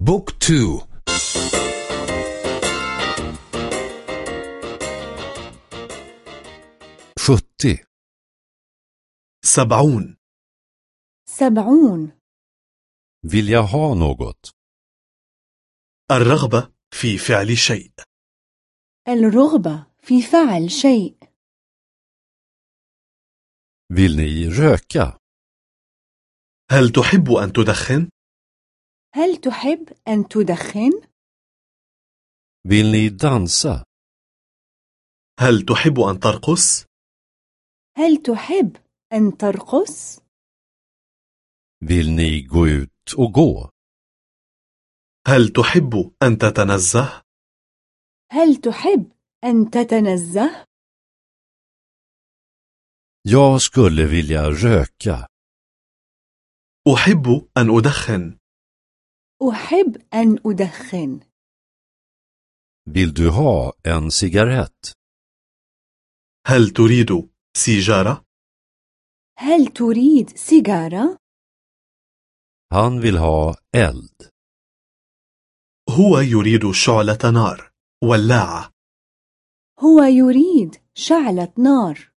بوك تو sjuttio, سبعون سبعون vill jag ha något? الرغبة في فعل شيء الرغبة في فعل شيء Vill ni röka? هل تحب أن تدخن؟ هل تحب أن تدخن؟ Vill ni dansa? هل تحب أن ترقص؟ هل تحب أن ترقص؟ Vill ni gå ut och gå? هل تحب أن تتنزه؟ هل تحب أن تتنزه؟ Jag skulle vilja röka. أحب أن أدخن أحب أن أدخن Vill du ha en cigarett? هل تريد سيجارة؟ هل تريد سيجارة؟ Han vill ha eld. هو يريد شعلة نار ولاعة هو يريد شعلة نار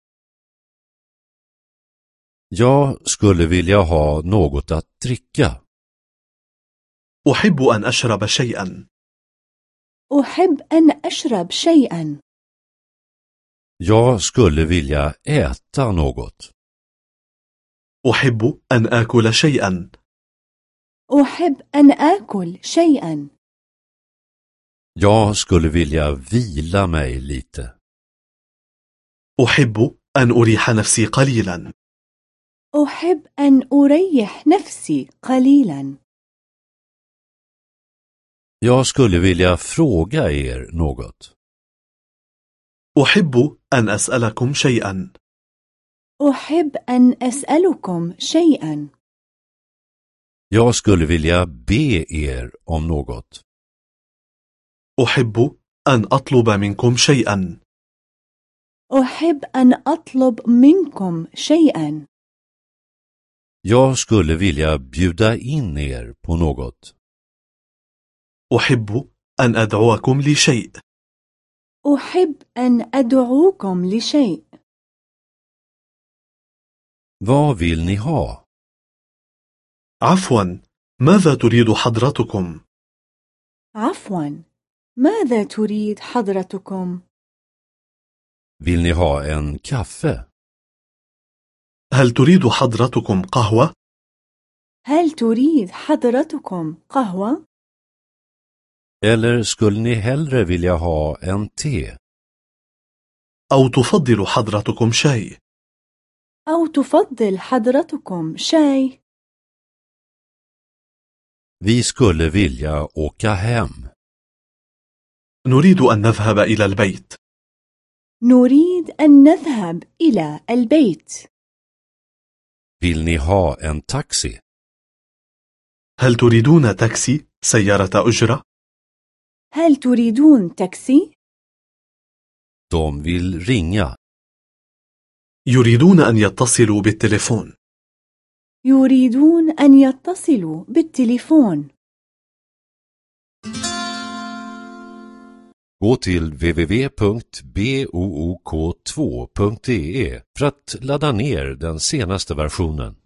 Jag skulle vilja ha något att dricka. أحب أن أشرب شيئا. أحب أن أشرب شيئا. Jag skulle vilja äta något. أحب أن آكل شيئا. أحب أن آكل شيئا. Jag skulle vilja vila mig lite. أحب أن أريح نفسي قليلا. أحب أن أريح نفسي قليلا. Jag skulle vilja fråga er något. أحب أن أسألكم شيئا أحب أن أسألكم شيئا Jag skulle vilja be er om något. أحب أن أطلب منكم شيئا أحب أن أطلب منكم شيئا Jag skulle vilja bjuda in er på något. أحب أن أدعوكم لشيء أحب أن أدعوكم لشيء Vad vill ni ha? عفوا ماذا تريد حضرتكم؟ عفوا ماذا تريد حضرتكم؟ Vill ni ha en kaffe? هل تريد حضرتكم قهوة؟ هل تريد حضرتكم قهوة؟ Eller skulle ni hellre vilja ha en te? أو تفضل حضرتكم شاي؟ أو تفضل حضرتكم شاي؟ Vi skulle vilja åka hem. نريد أن نذهب إلى البيت نريد أن نذهب إلى البيت Vill ni ha en taxi? هل تريدون تاكسي؟ سيارة أجرة؟ هل تريدون تاكسي؟ De vill ringa. يريدون أن يتصلوا بالتليفون يريدون أن يتصلوا بالتليفون Gå till www.book2.de för att ladda ner den senaste versionen.